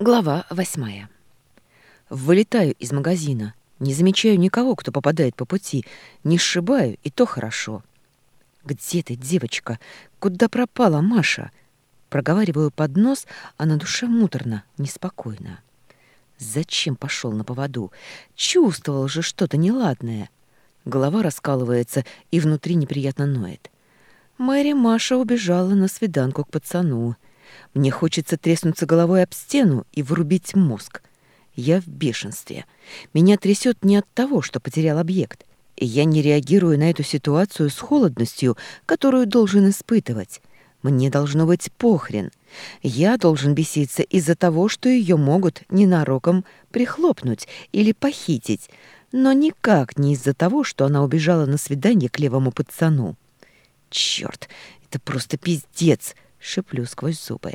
Глава восьмая. Вылетаю из магазина, не замечаю никого, кто попадает по пути, не сшибаю, и то хорошо. «Где ты, девочка? Куда пропала Маша?» Проговариваю под нос, а на душе муторно, неспокойно. Зачем пошел на поводу? Чувствовал же что-то неладное. Голова раскалывается и внутри неприятно ноет. Мэри Маша убежала на свиданку к пацану. Мне хочется треснуться головой об стену и врубить мозг. Я в бешенстве. Меня трясет не от того, что потерял объект. И я не реагирую на эту ситуацию с холодностью, которую должен испытывать. Мне должно быть похрен. Я должен беситься из-за того, что ее могут ненароком прихлопнуть или похитить, но никак не из-за того, что она убежала на свидание к левому пацану. Черт, это просто пиздец! шеплю сквозь зубы.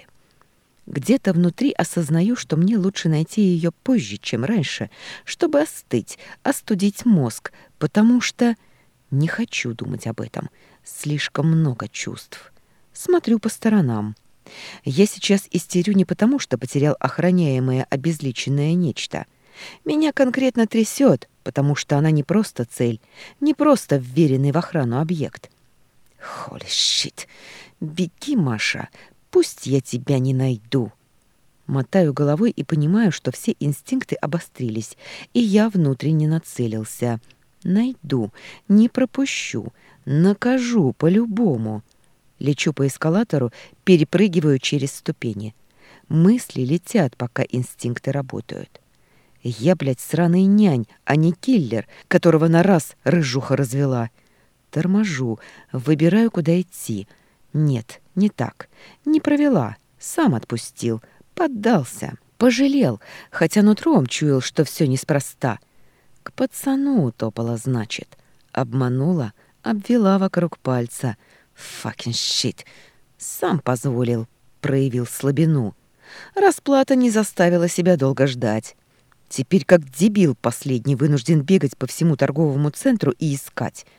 Где-то внутри осознаю, что мне лучше найти ее позже, чем раньше, чтобы остыть, остудить мозг, потому что не хочу думать об этом. Слишком много чувств. Смотрю по сторонам. Я сейчас истерю не потому, что потерял охраняемое обезличенное нечто. Меня конкретно трясет, потому что она не просто цель, не просто вверенный в охрану объект. Холи shit! «Беги, Маша, пусть я тебя не найду». Мотаю головой и понимаю, что все инстинкты обострились, и я внутренне нацелился. Найду, не пропущу, накажу по-любому. Лечу по эскалатору, перепрыгиваю через ступени. Мысли летят, пока инстинкты работают. Я, блядь, сраный нянь, а не киллер, которого на раз рыжуха развела. Торможу, выбираю, куда идти — нет, не так. Не провела, сам отпустил, поддался, пожалел, хотя нутром чуял, что все неспроста. К пацану утопала, значит. Обманула, обвела вокруг пальца. Факин щит. Сам позволил, проявил слабину. Расплата не заставила себя долго ждать. Теперь как дебил последний вынужден бегать по всему торговому центру и искать —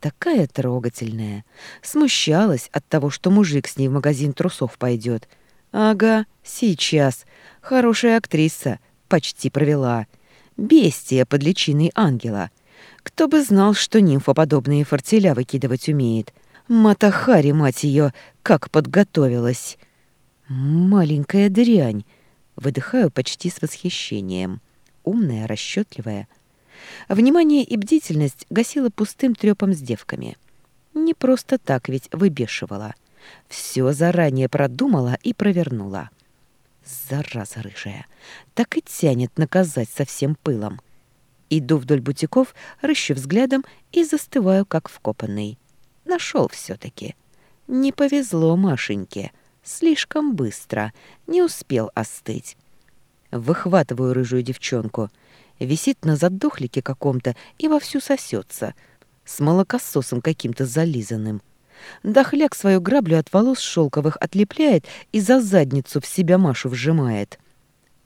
такая трогательная. Смущалась от того, что мужик с ней в магазин трусов пойдет. Ага, сейчас. Хорошая актриса. Почти провела. Бестия под личиной ангела. Кто бы знал, что нимфа подобные фортеля выкидывать умеет. Матахари, мать ее, как подготовилась. Маленькая дрянь. Выдыхаю почти с восхищением. Умная, расчетливая, Внимание и бдительность гасила пустым трёпом с девками. Не просто так ведь выбешивала. Всё заранее продумала и провернула. Зараза рыжая. Так и тянет наказать со всем пылом. Иду вдоль бутиков, рыщу взглядом и застываю, как вкопанный. Нашел все таки Не повезло Машеньке. Слишком быстро. Не успел остыть. Выхватываю рыжую девчонку. Висит на задохлике каком-то и вовсю сосется. С молокососом каким-то зализанным. Дохляк свою граблю от волос шелковых отлепляет и за задницу в себя Машу вжимает.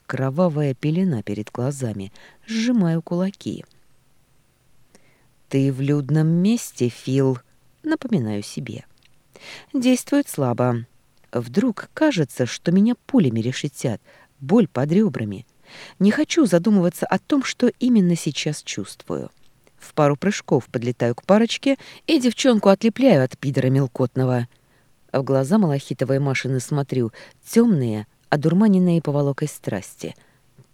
Кровавая пелена перед глазами. Сжимаю кулаки. «Ты в людном месте, Фил», — напоминаю себе. Действует слабо. Вдруг кажется, что меня пулями решетят, боль под ребрами. Не хочу задумываться о том, что именно сейчас чувствую. В пару прыжков подлетаю к парочке и девчонку отлепляю от пидора мелкотного. В глаза Малахитовой Машины смотрю, темные, одурманенные поволокой страсти.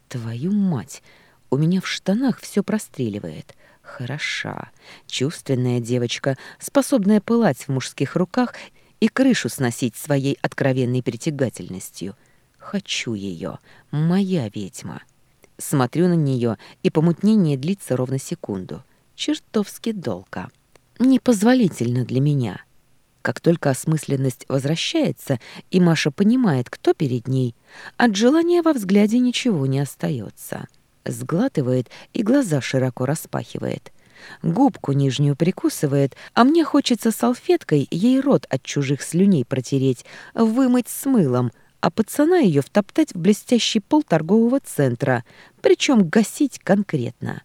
Твою мать! У меня в штанах все простреливает. Хороша, чувственная девочка, способная пылать в мужских руках и крышу сносить своей откровенной притягательностью — Хочу ее. Моя ведьма. Смотрю на нее, и помутнение длится ровно секунду. Чертовски долго. Непозволительно для меня. Как только осмысленность возвращается, и Маша понимает, кто перед ней, от желания во взгляде ничего не остается. Сглатывает и глаза широко распахивает. Губку нижнюю прикусывает, а мне хочется салфеткой ей рот от чужих слюней протереть, вымыть с мылом, а пацана ее втоптать в блестящий пол торгового центра, причем гасить конкретно.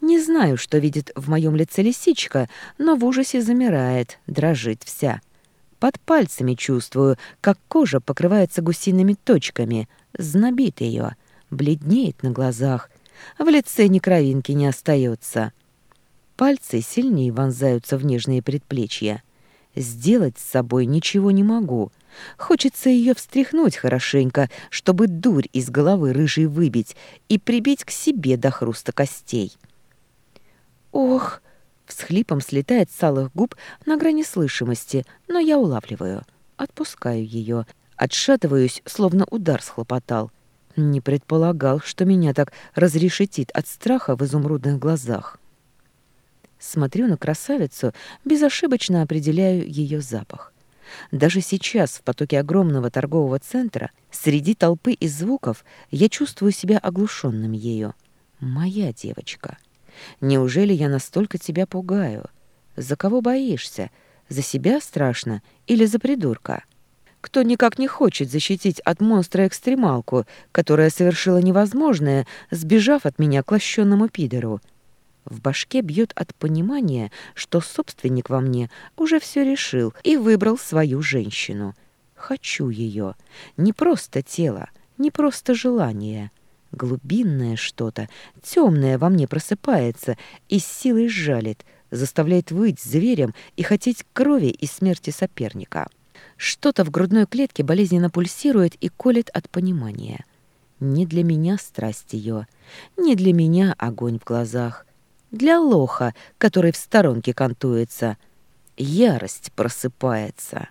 Не знаю, что видит в моем лице лисичка, но в ужасе замирает, дрожит вся. Под пальцами чувствую, как кожа покрывается гусиными точками, знобит ее, бледнеет на глазах. В лице ни кровинки не остается. Пальцы сильнее вонзаются в нежные предплечья. Сделать с собой ничего не могу — Хочется ее встряхнуть хорошенько, чтобы дурь из головы рыжей выбить и прибить к себе до хруста костей. «Ох!» — всхлипом слетает с алых губ на грани слышимости, но я улавливаю. Отпускаю ее. Отшатываюсь, словно удар схлопотал. Не предполагал, что меня так разрешетит от страха в изумрудных глазах. Смотрю на красавицу, безошибочно определяю ее запах. Даже сейчас, в потоке огромного торгового центра, среди толпы и звуков, я чувствую себя оглушенным ею. «Моя девочка! Неужели я настолько тебя пугаю? За кого боишься? За себя страшно или за придурка?» кто никак не хочет защитить от монстра экстремалку, которая совершила невозможное, сбежав от меня к лощенному пидору. В башке бьет от понимания, что собственник во мне уже все решил и выбрал свою женщину. Хочу ее. Не просто тело, не просто желание. Глубинное что-то, темное во мне просыпается и с силой жалит, заставляет выть зверем и хотеть крови и смерти соперника. Что-то в грудной клетке болезненно пульсирует и колет от понимания. Не для меня страсть ее, не для меня огонь в глазах, для лоха, который в сторонке кантуется. Ярость просыпается.